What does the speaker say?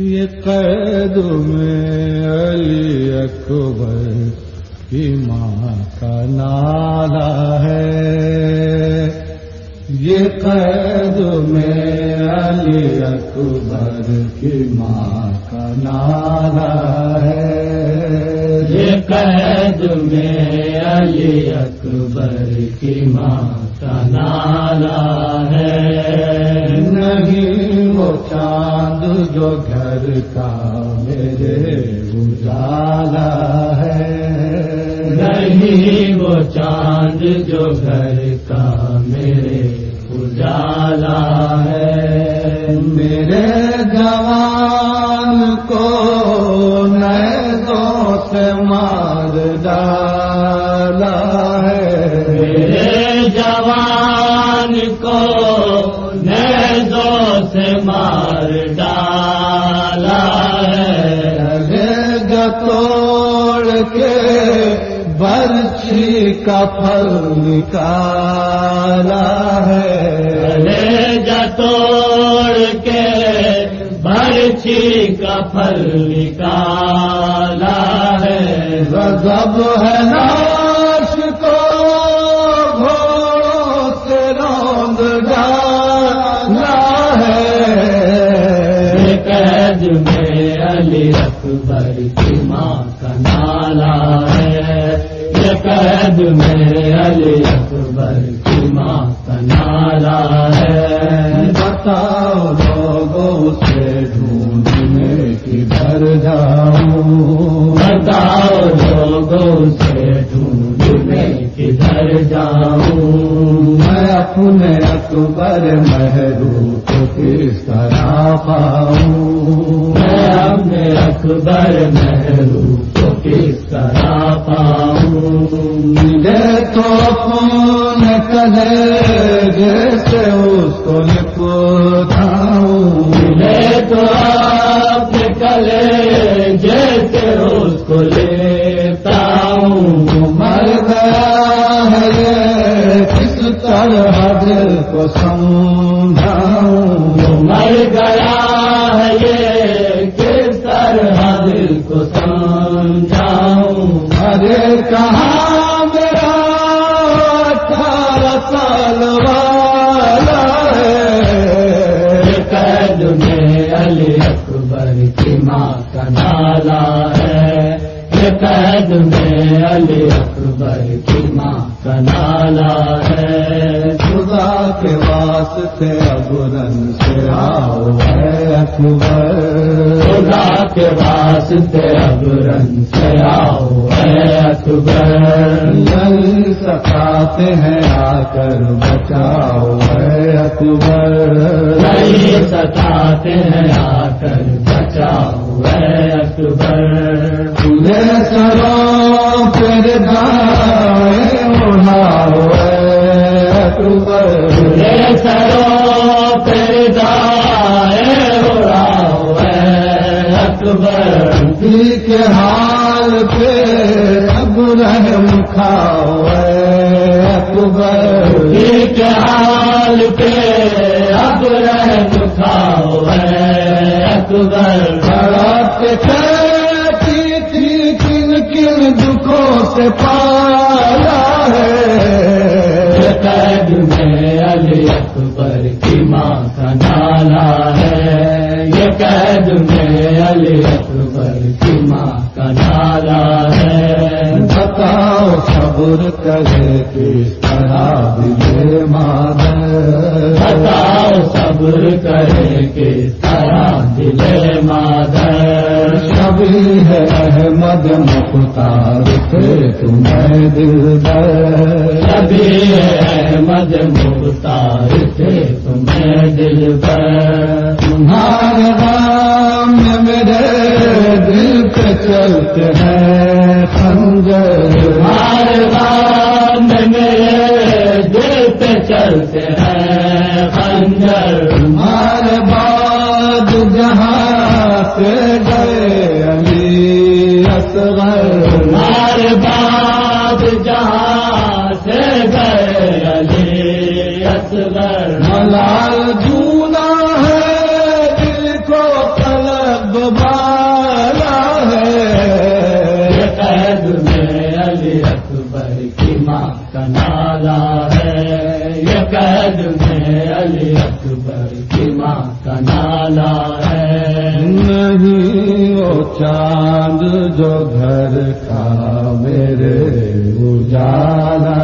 یہ قید میں علی اکبر کی ماں کا نالا ہے۔ یہ قید میں علی اکبر کی ماں کا نالا ہے۔ یہ قید میں علی اکبر کی ماں کا نالا ہے۔ نہیں وہ چاند جو گھر کا میرے اجالا ہے۔ نہیں، وہ چاند جو گھر کا میرے اجالا ہے۔ میرے جوان کو نئے دوست مار ڈالا برچھی کا پھل نکالا ہے۔ لے توڑ کے برچھی کا پھل نکالا ہے۔ غضب ہے ناش میں علی اکبر کی ماں کا نالا ہے۔ یہ قید میں علی اکبر کی ماں کا نالا ہے۔ بتاؤ لوگوں سے ڈھونڈنے کدھر جاؤں۔ بتاؤ لوگوں سے ڈھونڈنے کدھر جاؤں۔ پر محروم محرو کو کس طرح پاؤں میں اپنے اکبر محروم کو کس طرح پاؤں ملے تو کون کہے، جیسے اس کو کو سمجھاؤں۔ مر گیا ہے یہ کس طرح دل کو سمجھاؤں۔ ارے کہاں میرا اٹھارہ سال والا ہے۔ قید میں علی اکبر کی ماں کا نالا ہے۔ قید میں علی اکبر کی ماں کا نالا ہے واسطے ابرن سے آؤ ہے اکبر۔ خدا کے واسطے اب رنگ سے آؤ اے اکبر۔ جل سکھاتے ہیں آ کر بچاؤ ہے اکبر۔ نہیں ستاتے ہیں آ کر بچاؤ اے اکبر۔ تجھے سرو پھر گائے دل کے حال پہ اب رحم کھاؤ اکبر۔ دل کے حال پہ اب رحم کھاؤ اکبر۔ بڑا کے کن کن دکھوں سے پار ماں کا نالا ہے بتاؤ صبر کرے کس طرح دلے مادر بتاؤ صبر کرے کہ طرح دل مادر کبھی ہے احمد مختار سے تمہیں دل در کبھی احمد مختار تھے تمہیں دل پر تمہارے چلتے ہیں خنجر مار بعد میں دل پہ چلتے ہیں خنجر اکبر کی ماں کا نالا ہے یہ قید میں علی اکبر کی ماں کا نالا ہے نہیں وہ چاند جو گھر کا میرے اجالا